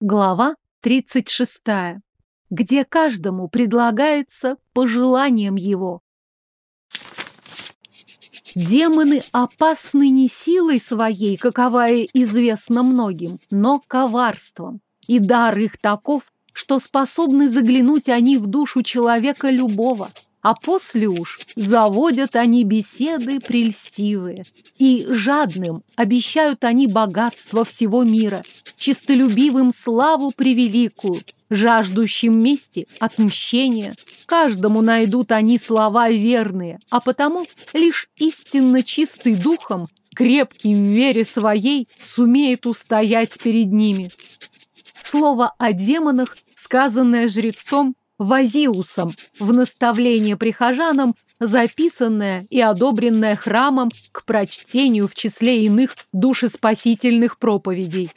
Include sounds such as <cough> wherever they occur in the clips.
Глава 36. Где каждому предлагается пожеланием его. Демоны опасны не силой своей, каковая известна многим, но коварством. И дар их таков, что способны заглянуть они в душу человека любого – а после уж заводят они беседы прельстивые. И жадным обещают они богатство всего мира, чистолюбивым славу превеликую, жаждущим мести отмщения. Каждому найдут они слова верные, а потому лишь истинно чистый духом, крепкий в вере своей, сумеет устоять перед ними. Слово о демонах, сказанное жрецом, Вазиусом в наставление прихожанам, записанное и одобренное храмом к прочтению в числе иных душеспасительных проповедей.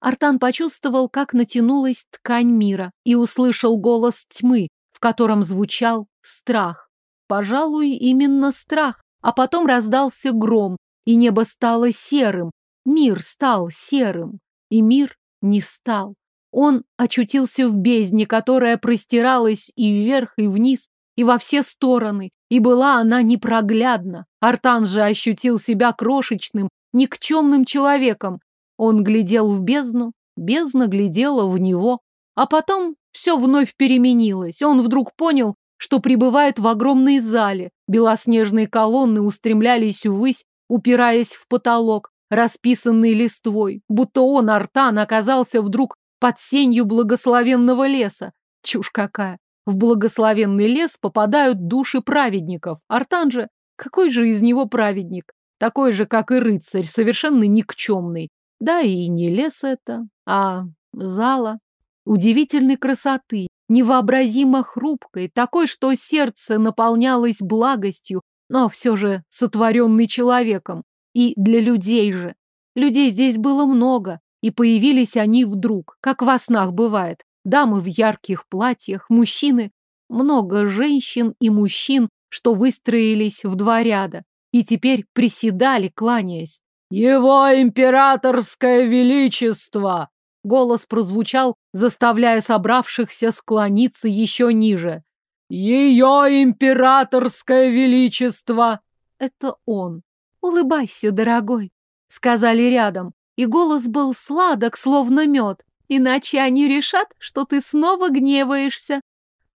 Артан почувствовал, как натянулась ткань мира и услышал голос тьмы, в котором звучал страх. Пожалуй, именно страх. А потом раздался гром, и небо стало серым, мир стал серым, и мир не стал. Он очутился в бездне, которая простиралась и вверх, и вниз, и во все стороны, и была она непроглядна. Артан же ощутил себя крошечным, никчемным человеком. Он глядел в бездну, бездна глядела в него. А потом все вновь переменилось. Он вдруг понял, что пребывает в огромной зале. Белоснежные колонны устремлялись ввысь, упираясь в потолок, расписанный листвой, будто он, Артан, оказался вдруг под сенью благословенного леса. Чушь какая! В благословенный лес попадают души праведников. Артан же, какой же из него праведник? Такой же, как и рыцарь, совершенно никчемный. Да и не лес это, а зала. Удивительной красоты, невообразимо хрупкой, такой, что сердце наполнялось благостью, но все же сотворенный человеком. И для людей же. Людей здесь было много, и появились они вдруг, как во снах бывает. Дамы в ярких платьях, мужчины. Много женщин и мужчин, что выстроились в два ряда. И теперь приседали, кланяясь. «Его императорское величество!» Голос прозвучал, заставляя собравшихся склониться еще ниже. «Ее императорское величество!» Это он. «Улыбайся, дорогой», — сказали рядом и голос был сладок, словно мед. Иначе они решат, что ты снова гневаешься.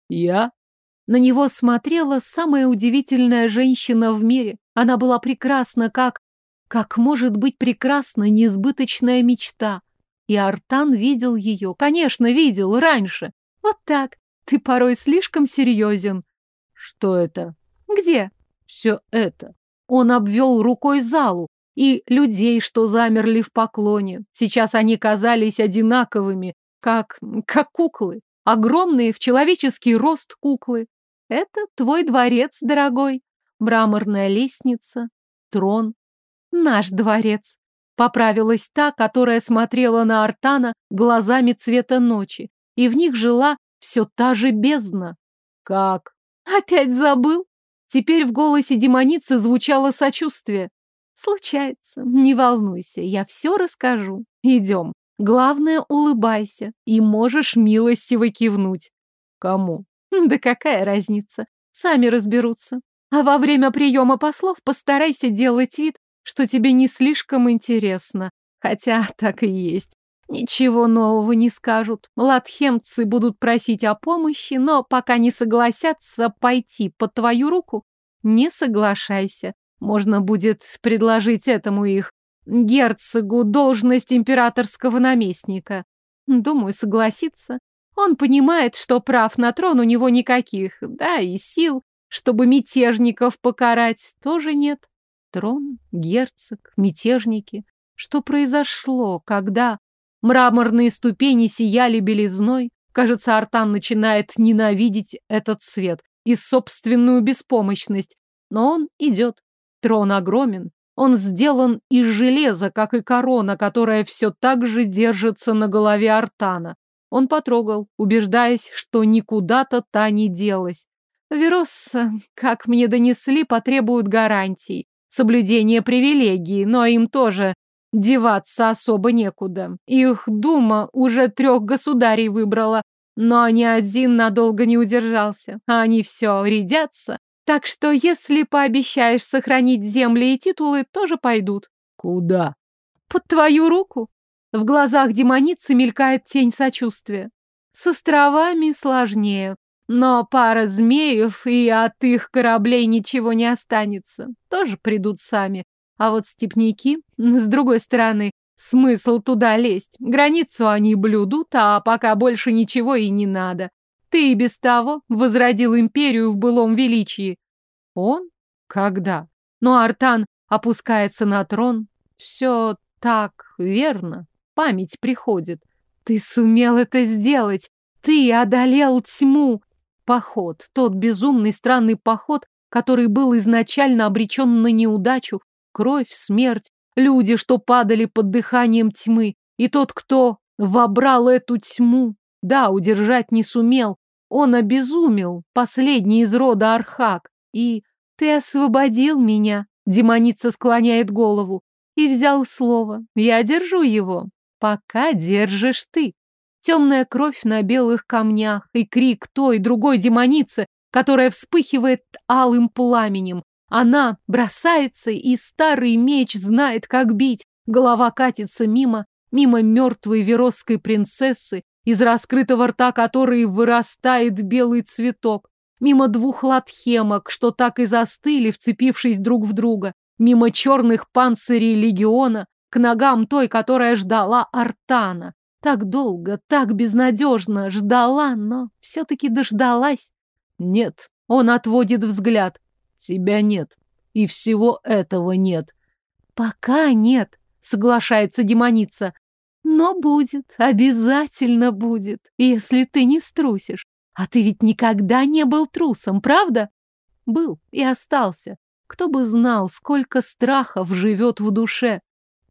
Я? На него смотрела самая удивительная женщина в мире. Она была прекрасна, как... Как может быть прекрасна несбыточная мечта? И Артан видел ее. Конечно, видел раньше. Вот так. Ты порой слишком серьезен. Что это? Где? Все это. Он обвел рукой залу, и людей, что замерли в поклоне. Сейчас они казались одинаковыми, как... как куклы. Огромные, в человеческий рост куклы. Это твой дворец, дорогой. Мраморная лестница, трон. Наш дворец. Поправилась та, которая смотрела на Артана глазами цвета ночи, и в них жила все та же бездна. Как? Опять забыл? Теперь в голосе демоницы звучало сочувствие. Случается. Не волнуйся, я все расскажу. Идем. Главное, улыбайся. И можешь милостиво кивнуть. Кому? Да какая разница? Сами разберутся. А во время приема послов постарайся делать вид, что тебе не слишком интересно. Хотя <laughs> так и есть. Ничего нового не скажут. Латхемцы будут просить о помощи, но пока не согласятся пойти под твою руку, не соглашайся. Можно будет предложить этому их герцогу должность императорского наместника. Думаю, согласится. Он понимает, что прав на трон у него никаких, да и сил, чтобы мятежников покарать, тоже нет. Трон, герцог, мятежники. Что произошло, когда мраморные ступени сияли белизной? Кажется, Артан начинает ненавидеть этот свет и собственную беспомощность, но он идет. Трон огромен. Он сделан из железа, как и корона, которая все так же держится на голове Артана. Он потрогал, убеждаясь, что никуда-то та не делась. Веросса, как мне донесли, потребуют гарантий. Соблюдение привилегий, но им тоже деваться особо некуда. Их дума уже трех государей выбрала, но ни один надолго не удержался, а они все рядятся. Так что если пообещаешь сохранить земли и титулы, тоже пойдут. Куда? Под твою руку. В глазах демоницы мелькает тень сочувствия. С островами сложнее. Но пара змеев, и от их кораблей ничего не останется. Тоже придут сами. А вот степняки, с другой стороны, смысл туда лезть. Границу они блюдут, а пока больше ничего и не надо. Ты и без того возродил империю в былом величии. Он? Когда? Но Артан опускается на трон. Все так верно. Память приходит. Ты сумел это сделать. Ты одолел тьму. Поход, тот безумный странный поход, который был изначально обречен на неудачу, кровь, смерть, люди, что падали под дыханием тьмы, и тот, кто вобрал эту тьму, да, удержать не сумел, он обезумел, последний из рода Архак, и ты освободил меня, демоница склоняет голову, и взял слово, я держу его, пока держишь ты. Темная кровь на белых камнях и крик той другой демоницы, которая вспыхивает алым пламенем. Она бросается, и старый меч знает, как бить. Голова катится мимо, мимо мертвой веросской принцессы, из раскрытого рта которой вырастает белый цветок, мимо двух латхемок, что так и застыли, вцепившись друг в друга, мимо черных панцирей легиона, к ногам той, которая ждала Артана. Так долго, так безнадежно ждала, но все-таки дождалась. Нет, он отводит взгляд. Тебя нет. И всего этого нет. Пока нет, соглашается демоница. Но будет, обязательно будет, если ты не струсишь. А ты ведь никогда не был трусом, правда? Был и остался. Кто бы знал, сколько страхов живет в душе.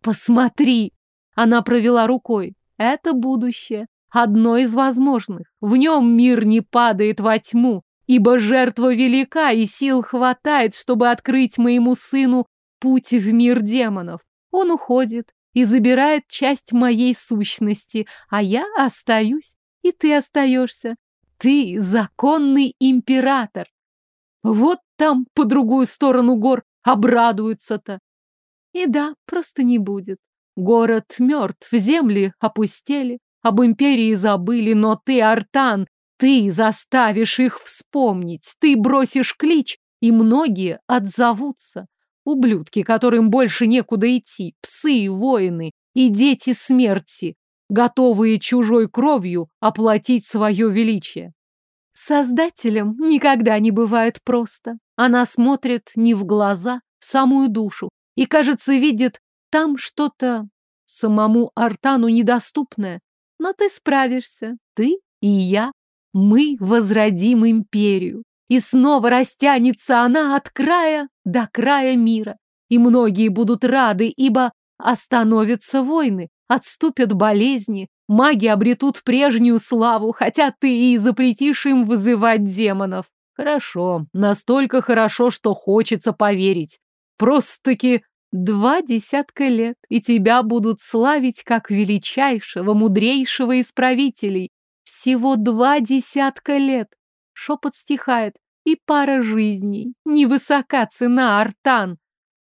Посмотри! Она провела рукой. Это будущее, одно из возможных. В нем мир не падает во тьму, ибо жертва велика и сил хватает, чтобы открыть моему сыну путь в мир демонов. Он уходит и забирает часть моей сущности, а я остаюсь, и ты остаешься. Ты законный император. Вот там, по другую сторону гор, обрадуются-то. И да, просто не будет. Город мертв, земли опустели, об империи забыли, но ты, Артан, ты заставишь их вспомнить, ты бросишь клич, и многие отзовутся. Ублюдки, которым больше некуда идти, псы и воины, и дети смерти, готовые чужой кровью оплатить свое величие. Создателям никогда не бывает просто. Она смотрит не в глаза, в самую душу, и, кажется, видит там что-то самому Артану недоступное. Но ты справишься. Ты и я. Мы возродим империю. И снова растянется она от края до края мира. И многие будут рады, ибо остановятся войны, отступят болезни, маги обретут прежнюю славу, хотя ты и запретишь им вызывать демонов. Хорошо, настолько хорошо, что хочется поверить. Просто-таки Два десятка лет, и тебя будут славить как величайшего, мудрейшего из правителей. Всего два десятка лет. Шепот стихает, и пара жизней. Невысока цена, Артан.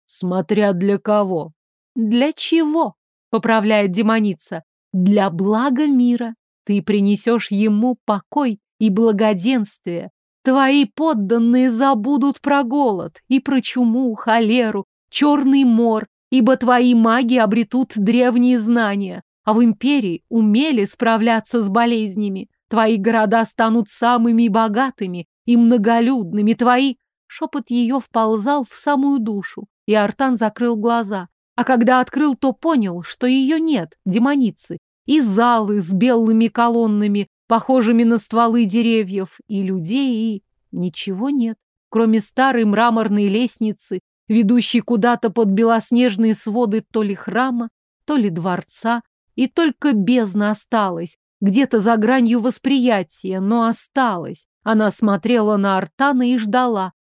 Смотря для кого. Для чего? Поправляет демоница. Для блага мира. Ты принесешь ему покой и благоденствие. Твои подданные забудут про голод и про чуму, холеру, черный мор, ибо твои маги обретут древние знания, а в империи умели справляться с болезнями. Твои города станут самыми богатыми и многолюдными, твои... Шепот ее вползал в самую душу, и Артан закрыл глаза. А когда открыл, то понял, что ее нет, демоницы. И залы с белыми колоннами, похожими на стволы деревьев, и людей, и... Ничего нет, кроме старой мраморной лестницы ведущий куда-то под белоснежные своды то ли храма, то ли дворца, и только бездна осталась, где-то за гранью восприятия, но осталась. Она смотрела на Артана и ждала.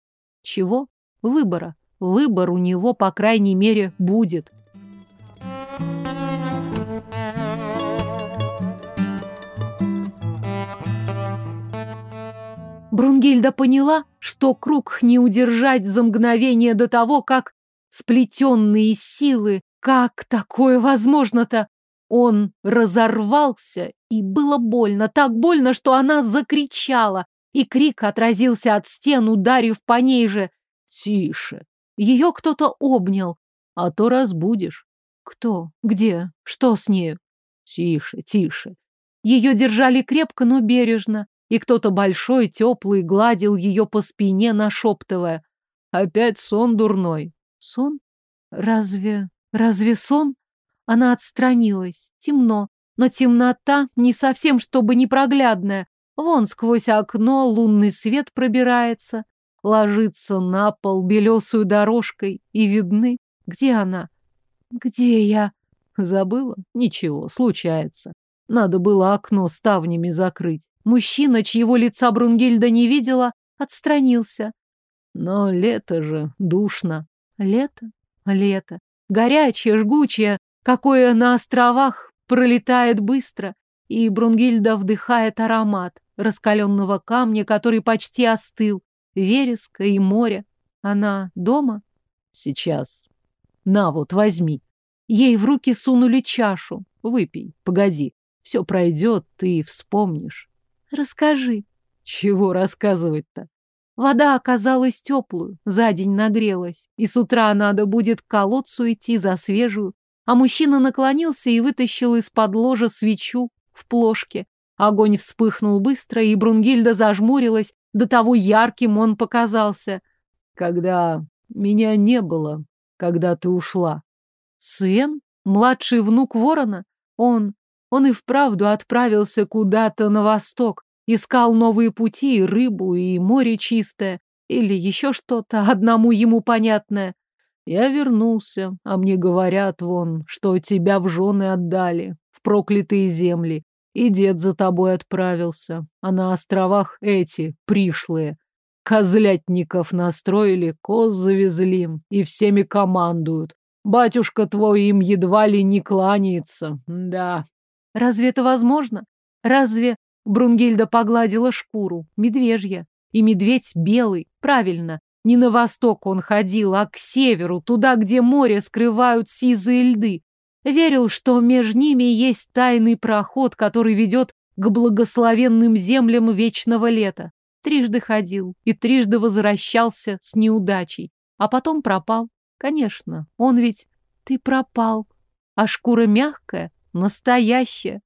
Чего? Выбора. Выбор у него, по крайней мере, будет. Брунгильда поняла, что круг не удержать за мгновение до того, как сплетенные силы, как такое возможно-то? Он разорвался, и было больно, так больно, что она закричала, и крик отразился от стен, ударив по ней же. Тише. Ее кто-то обнял. А то разбудишь. Кто? Где? Что с нею? Тише, тише. Ее держали крепко, но бережно, и кто-то большой, теплый гладил ее по спине, нашептывая. Опять сон дурной. Сон? Разве... разве сон? Она отстранилась. Темно. Но темнота не совсем чтобы непроглядная. Вон сквозь окно лунный свет пробирается, ложится на пол белесую дорожкой, и видны, где она. Где я? Забыла? Ничего, случается. Надо было окно ставнями закрыть. Мужчина, чьего лица Брунгильда не видела, отстранился. Но лето же душно. Лето? Лето. Горячее, жгучее, какое на островах пролетает быстро, и Брунгильда вдыхает аромат раскаленного камня, который почти остыл, вереска и море. Она дома? Сейчас. На вот, возьми. Ей в руки сунули чашу. Выпей, погоди. Все пройдет, ты вспомнишь. Расскажи. Чего рассказывать-то? Вода оказалась теплую, за день нагрелась, и с утра надо будет к колодцу идти за свежую. А мужчина наклонился и вытащил из-под ложа свечу в плошке. Огонь вспыхнул быстро, и Брунгильда зажмурилась, до того ярким он показался. Когда меня не было, когда ты ушла. Свен? Младший внук ворона? Он... Он и вправду отправился куда-то на восток, искал новые пути, рыбу, и море чистое, или еще что-то, одному ему понятное. Я вернулся, а мне говорят вон, что тебя в жены отдали, в проклятые земли, и дед за тобой отправился, а на островах эти, пришлые. Козлятников настроили, коз завезли, и всеми командуют. Батюшка твой им едва ли не кланяется, да. Разве это возможно? Разве Брунгильда погладила шкуру, медвежья, и медведь белый, правильно, не на восток он ходил, а к северу, туда, где море скрывают сизые льды. Верил, что между ними есть тайный проход, который ведет к благословенным землям вечного лета. Трижды ходил и трижды возвращался с неудачей, а потом пропал. Конечно, он ведь... Ты пропал. А шкура мягкая, настоящая.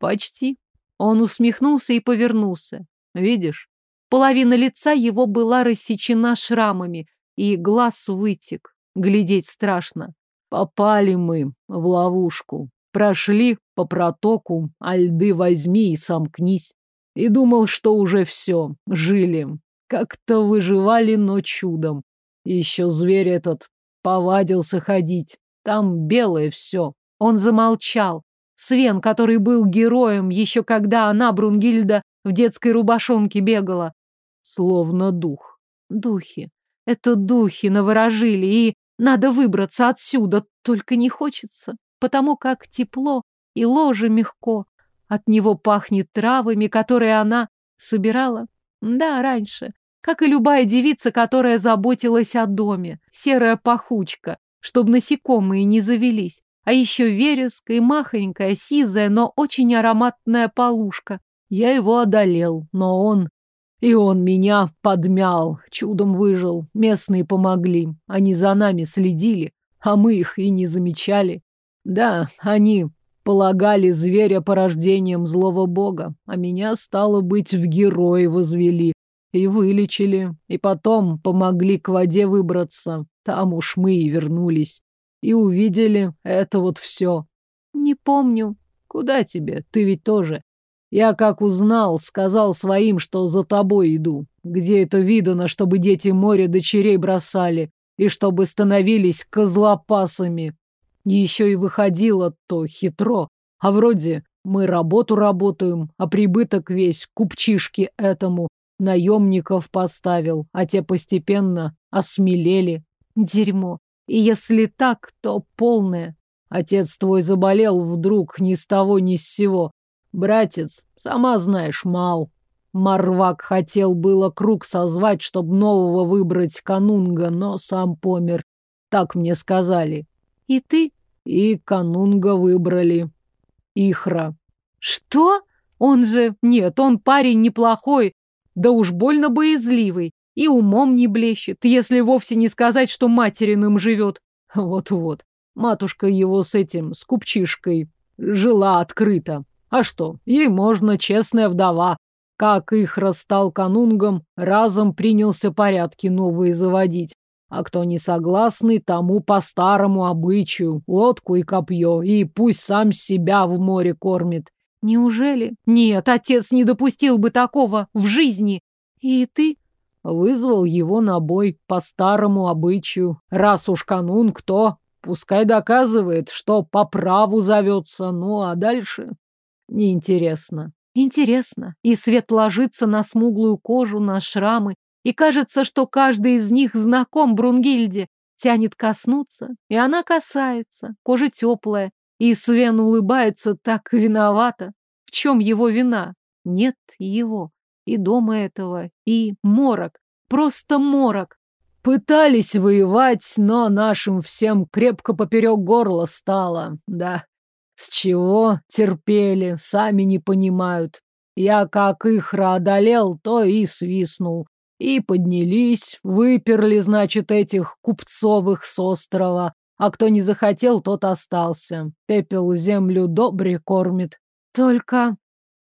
Почти. Он усмехнулся и повернулся. Видишь? Половина лица его была рассечена шрамами, и глаз вытек. Глядеть страшно. Попали мы в ловушку. Прошли по протоку, а льды возьми и сомкнись. И думал, что уже все, жили. Как-то выживали, но чудом. Еще зверь этот повадился ходить. Там белое все. Он замолчал. Свен, который был героем, еще когда она, Брунгильда, в детской рубашонке бегала. Словно дух. Духи. Это духи наворожили, и надо выбраться отсюда, только не хочется, потому как тепло и ложе мягко. От него пахнет травами, которые она собирала. Да, раньше. Как и любая девица, которая заботилась о доме. Серая пахучка, чтобы насекомые не завелись. А еще вереск и махонькая, сизая, но очень ароматная полушка. Я его одолел, но он и он меня подмял, чудом выжил. Местные помогли. Они за нами следили, а мы их и не замечали. Да, они полагали зверя порождением злого бога, а меня, стало быть, в герои возвели и вылечили, и потом помогли к воде выбраться. Там уж мы и вернулись. И увидели это вот все. Не помню. Куда тебе? Ты ведь тоже. Я как узнал, сказал своим, что за тобой иду. Где это видано, чтобы дети моря дочерей бросали и чтобы становились козлопасами. Еще и выходило то хитро. А вроде мы работу работаем, а прибыток весь купчишки этому наемников поставил, а те постепенно осмелели. Дерьмо. И если так, то полное. Отец твой заболел вдруг ни с того ни с сего. Братец, сама знаешь, мал. Марвак хотел было круг созвать, чтобы нового выбрать канунга, но сам помер. Так мне сказали. И ты? И канунга выбрали. Ихра. Что? Он же... Нет, он парень неплохой, да уж больно боязливый. И умом не блещет, если вовсе не сказать, что материным живет. Вот-вот. Матушка его с этим, с купчишкой, жила открыто. А что, ей можно, честная вдова. Как их расстал канунгом, разом принялся порядки новые заводить. А кто не согласный, тому по старому обычаю, лодку и копье, и пусть сам себя в море кормит. Неужели? Нет, отец не допустил бы такого в жизни. И ты? Вызвал его на бой по старому обычаю. Раз уж канун, кто? Пускай доказывает, что по праву зовется. Ну, а дальше? Неинтересно. Интересно. И свет ложится на смуглую кожу, на шрамы. И кажется, что каждый из них знаком Брунгильде. Тянет коснуться, и она касается. Кожа теплая. И Свен улыбается так виновато. В чем его вина? Нет его. И дома этого, и морок. Просто морок. Пытались воевать, но нашим всем крепко поперек горла стало, да. С чего терпели, сами не понимают. Я как их одолел, то и свистнул. И поднялись, выперли, значит, этих купцовых с острова. А кто не захотел, тот остался. Пепел землю добре кормит. Только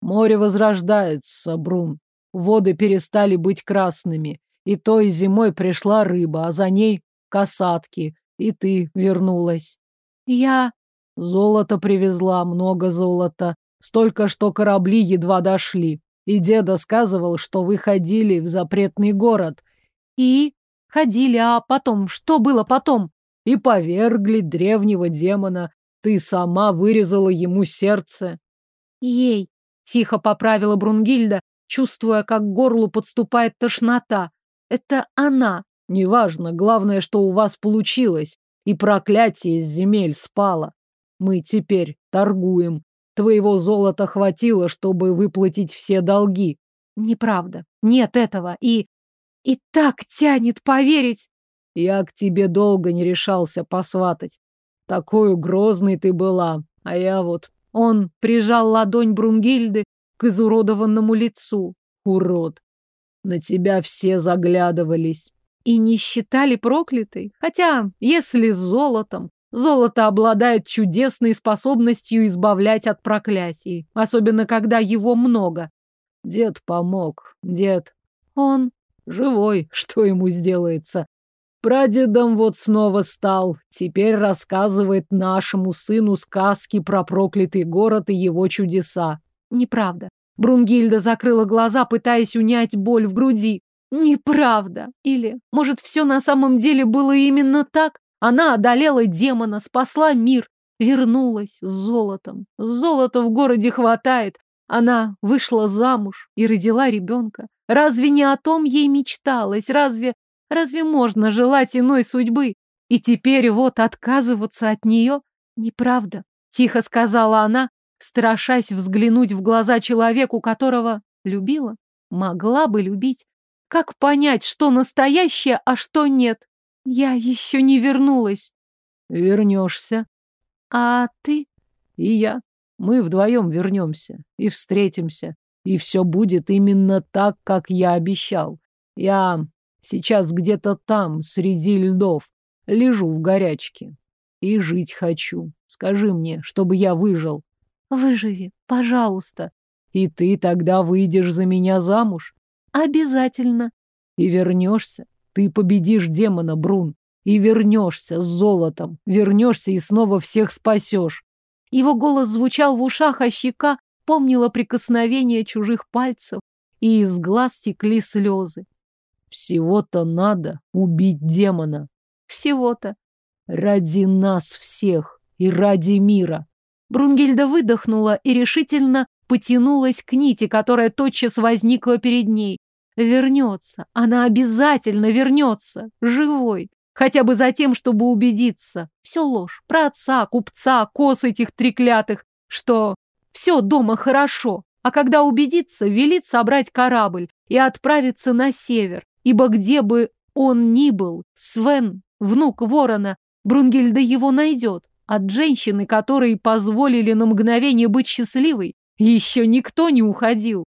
море возрождается, Брун. Воды перестали быть красными. И той зимой пришла рыба, а за ней касатки. И ты вернулась. Я... Золото привезла, много золота. Столько, что корабли едва дошли. И деда сказывал, что вы ходили в запретный город. И? Ходили, а потом? Что было потом? и повергли древнего демона. Ты сама вырезала ему сердце. Ей, тихо поправила Брунгильда, чувствуя, как к горлу подступает тошнота. Это она. Неважно, главное, что у вас получилось, и проклятие с земель спало. Мы теперь торгуем. Твоего золота хватило, чтобы выплатить все долги. Неправда. Нет этого. И... И так тянет поверить. Я к тебе долго не решался посватать. Такой грозной ты была, а я вот... Он прижал ладонь Брунгильды к изуродованному лицу. Урод. На тебя все заглядывались. И не считали проклятой. Хотя, если золотом, золото обладает чудесной способностью избавлять от проклятий. Особенно, когда его много. Дед помог. Дед. Он живой. <laughs> Что ему сделается? Прадедом вот снова стал. Теперь рассказывает нашему сыну сказки про проклятый город и его чудеса. Неправда. Брунгильда закрыла глаза, пытаясь унять боль в груди. Неправда. Или, может, все на самом деле было именно так? Она одолела демона, спасла мир, вернулась с золотом. Золота в городе хватает. Она вышла замуж и родила ребенка. Разве не о том ей мечталось? Разве Разве можно желать иной судьбы? И теперь вот отказываться от нее? Неправда, тихо сказала она, страшась взглянуть в глаза человеку, которого любила, могла бы любить. Как понять, что настоящее, а что нет? Я еще не вернулась. Вернешься. А ты? И я. Мы вдвоем вернемся и встретимся. И все будет именно так, как я обещал. Я Сейчас где-то там, среди льдов, лежу в горячке. И жить хочу. Скажи мне, чтобы я выжил. Выживи, пожалуйста. И ты тогда выйдешь за меня замуж? Обязательно. И вернешься. Ты победишь демона, Брун. И вернешься с золотом. Вернешься и снова всех спасешь. Его голос звучал в ушах, а щека помнила прикосновение чужих пальцев, и из глаз текли слезы. Всего-то надо убить демона. Всего-то. Ради нас всех и ради мира. Брунгильда выдохнула и решительно потянулась к нити, которая тотчас возникла перед ней. Вернется. Она обязательно вернется. Живой. Хотя бы за тем, чтобы убедиться. Все ложь. Про отца, купца, кос этих треклятых. Что все дома хорошо. а когда убедится, велит собрать корабль и отправиться на север, ибо где бы он ни был, Свен, внук ворона, Брунгельда его найдет. От женщины, которые позволили на мгновение быть счастливой, еще никто не уходил.